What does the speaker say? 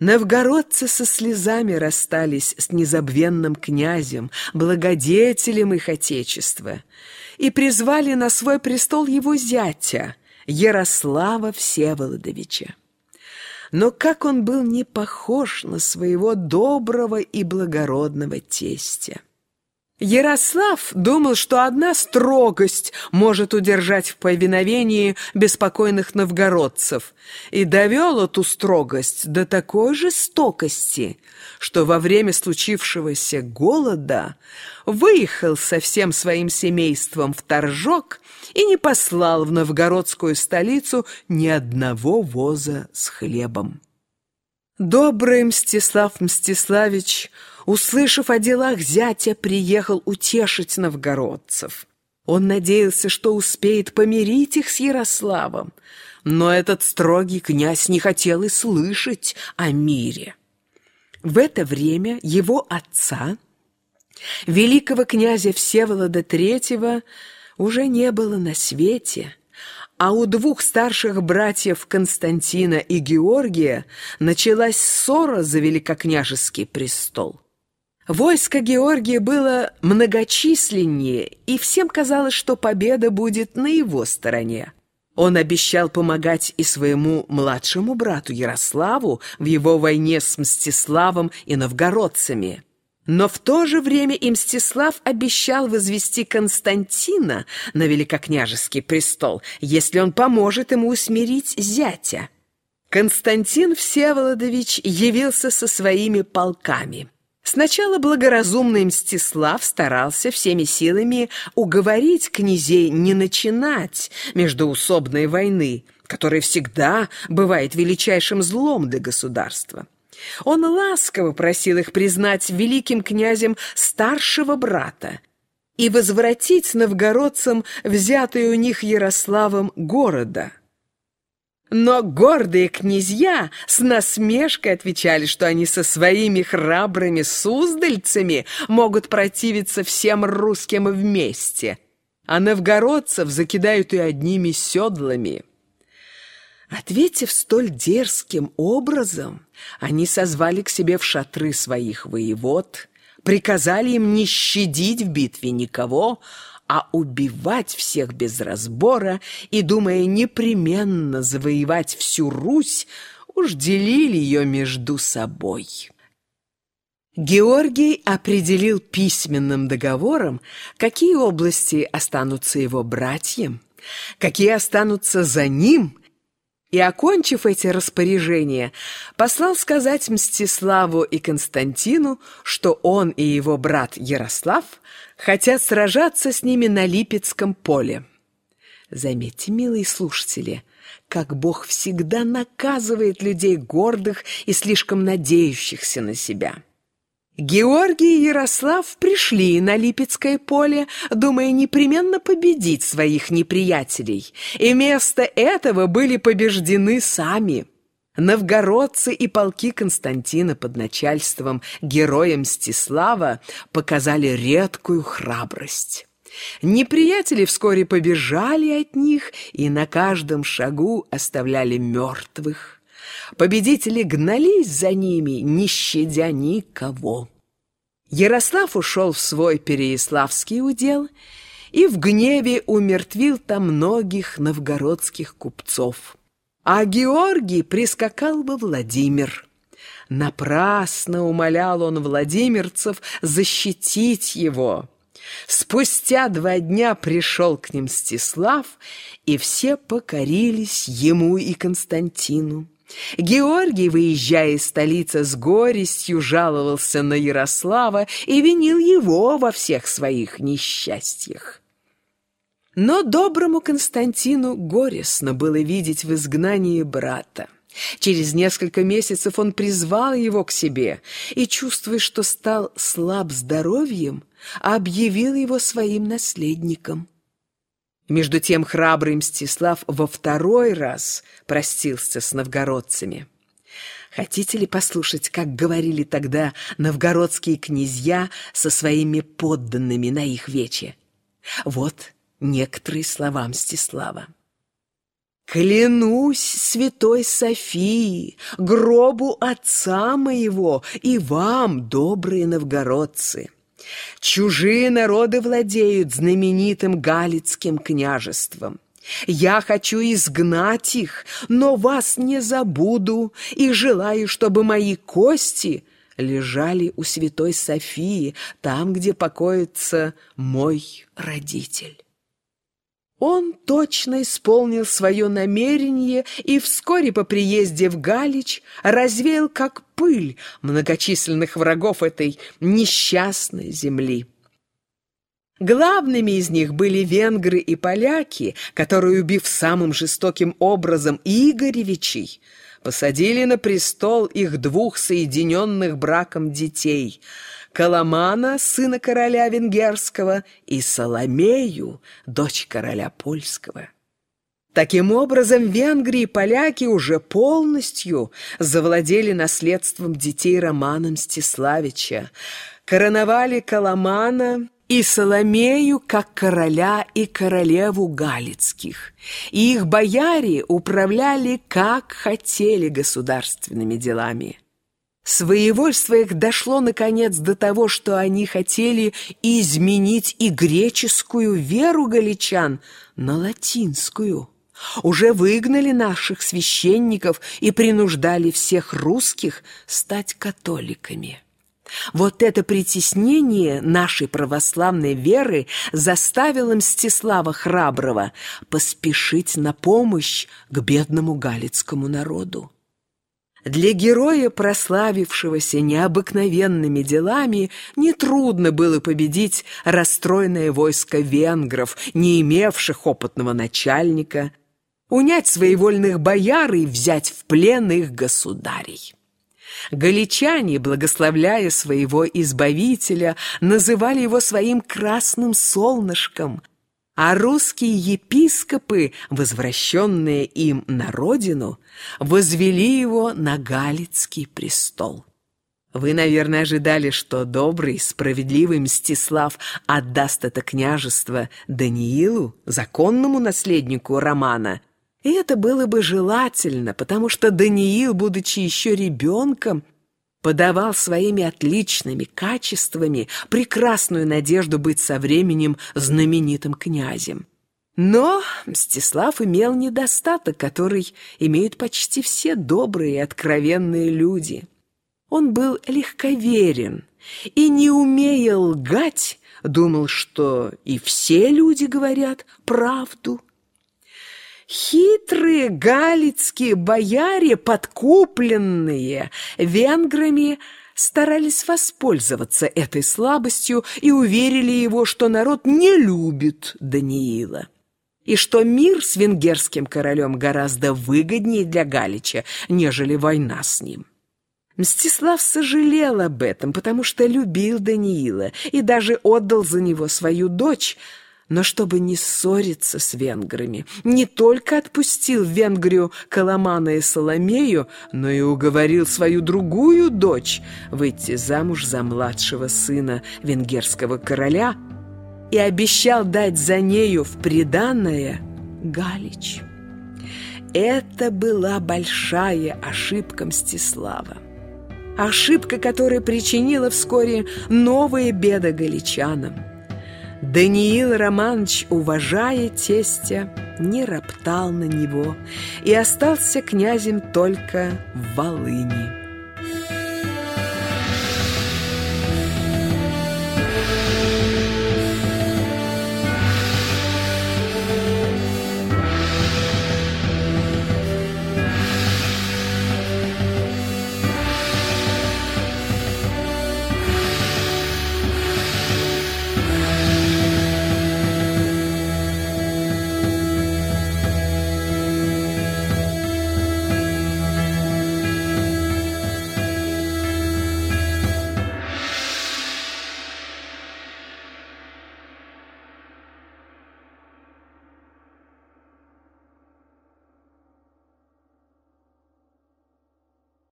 Новгородцы со слезами расстались с незабвенным князем, благодетелем их отечества, и призвали на свой престол его зятя, Ярослава Всеволодовича. Но как он был не похож на своего доброго и благородного тестя. Ярослав думал, что одна строгость может удержать в повиновении беспокойных новгородцев, и довел эту строгость до такой жестокости, что во время случившегося голода выехал со всем своим семейством в Торжок и не послал в новгородскую столицу ни одного воза с хлебом. Добрый Мстислав Мстиславич – услышав о делах зятя, приехал утешить новгородцев. Он надеялся, что успеет помирить их с Ярославом, но этот строгий князь не хотел и слышать о мире. В это время его отца, великого князя Всеволода III, уже не было на свете, а у двух старших братьев Константина и Георгия началась ссора за великокняжеский престол. Войско Георгия было многочисленнее, и всем казалось, что победа будет на его стороне. Он обещал помогать и своему младшему брату Ярославу в его войне с Мстиславом и новгородцами. Но в то же время и Мстислав обещал возвести Константина на великокняжеский престол, если он поможет ему усмирить зятя. Константин Всеволодович явился со своими полками – Сначала благоразумный Мстислав старался всеми силами уговорить князей не начинать междоусобной войны, которая всегда бывает величайшим злом для государства. Он ласково просил их признать великим князем старшего брата и возвратить новгородцам взятые у них Ярославом города – но гордые князья с насмешкой отвечали, что они со своими храбрыми суздальцами могут противиться всем русским вместе, а новгородцев закидают и одними седлами. Ответив столь дерзким образом, они созвали к себе в шатры своих воевод, приказали им не щадить в битве никого, а убивать всех без разбора и, думая непременно завоевать всю Русь, уж делили ее между собой. Георгий определил письменным договором, какие области останутся его братьям, какие останутся за ним, и, окончив эти распоряжения, послал сказать Мстиславу и Константину, что он и его брат Ярослав хотят сражаться с ними на Липецком поле. Заметьте, милые слушатели, как Бог всегда наказывает людей гордых и слишком надеющихся на себя. Георгий и Ярослав пришли на Липецкое поле, думая непременно победить своих неприятелей, и вместо этого были побеждены сами – Новгородцы и полки Константина под начальством героя Мстислава показали редкую храбрость. Неприятели вскоре побежали от них и на каждом шагу оставляли мертвых. Победители гнались за ними, не щадя никого. Ярослав ушел в свой Переяславский удел и в гневе умертвил там многих новгородских купцов. А Георгий прискакал во Владимир. Напрасно умолял он владимирцев защитить его. Спустя два дня пришел к ним Стислав, и все покорились ему и Константину. Георгий, выезжая из столицы с горестью, жаловался на Ярослава и винил его во всех своих несчастьях. Но доброму Константину горестно было видеть в изгнании брата. Через несколько месяцев он призвал его к себе и, чувствуя, что стал слаб здоровьем, объявил его своим наследником. Между тем храбрый Мстислав во второй раз простился с новгородцами. Хотите ли послушать, как говорили тогда новгородские князья со своими подданными на их вече? Вот некоторые слова Мстислава. Клянусь святой Софии, гробу отца моего и вам, добрые новгородцы. Чужие народы владеют знаменитым Галицким княжеством. Я хочу изгнать их, но вас не забуду и желаю, чтобы мои кости лежали у святой Софии, там, где покоится мой родитель. Он точно исполнил свое намерение и вскоре по приезде в Галич развеял как пыль многочисленных врагов этой несчастной земли. Главными из них были венгры и поляки, которые, убив самым жестоким образом Игоревичей, посадили на престол их двух соединенных браком детей – Коломана, сына короля венгерского, и Соломею, дочь короля польского. Таким образом, Венгрии и поляки уже полностью завладели наследством детей Романа Мстиславича, короновали Коломана и Соломею как короля и королеву Галицких, и их бояре управляли как хотели государственными делами. Своевольство их дошло, наконец, до того, что они хотели изменить и греческую веру галичан на латинскую. Уже выгнали наших священников и принуждали всех русских стать католиками. Вот это притеснение нашей православной веры заставило Мстислава Храброго поспешить на помощь к бедному галицкому народу. Для героя, прославившегося необыкновенными делами, нетрудно было победить расстроенное войско венгров, не имевших опытного начальника, унять своевольных бояр и взять в плен их государей. Галичане, благословляя своего избавителя, называли его своим красным солнышком – а русские епископы, возвращенные им на родину, возвели его на Галицкий престол. Вы, наверное, ожидали, что добрый, справедливый Мстислав отдаст это княжество Даниилу, законному наследнику Романа. И это было бы желательно, потому что Даниил, будучи еще ребенком, подавал своими отличными качествами прекрасную надежду быть со временем знаменитым князем. Но Мстислав имел недостаток, который имеют почти все добрые и откровенные люди. Он был легковерен и, не умея лгать, думал, что и все люди говорят правду. Хитрые галицкие бояре, подкупленные венграми, старались воспользоваться этой слабостью и уверили его, что народ не любит Даниила и что мир с венгерским королем гораздо выгоднее для Галича, нежели война с ним. Мстислав сожалел об этом, потому что любил Даниила и даже отдал за него свою дочь – но чтобы не ссориться с венграми, не только отпустил в Венгрию Коломана и Соломею, но и уговорил свою другую дочь выйти замуж за младшего сына венгерского короля и обещал дать за нею в приданное Галич. Это была большая ошибка Мстислава. Ошибка, которая причинила вскоре новые беды галичанам. Даниил Романович, уважая тестя, не роптал на него и остался князем только в Волыни.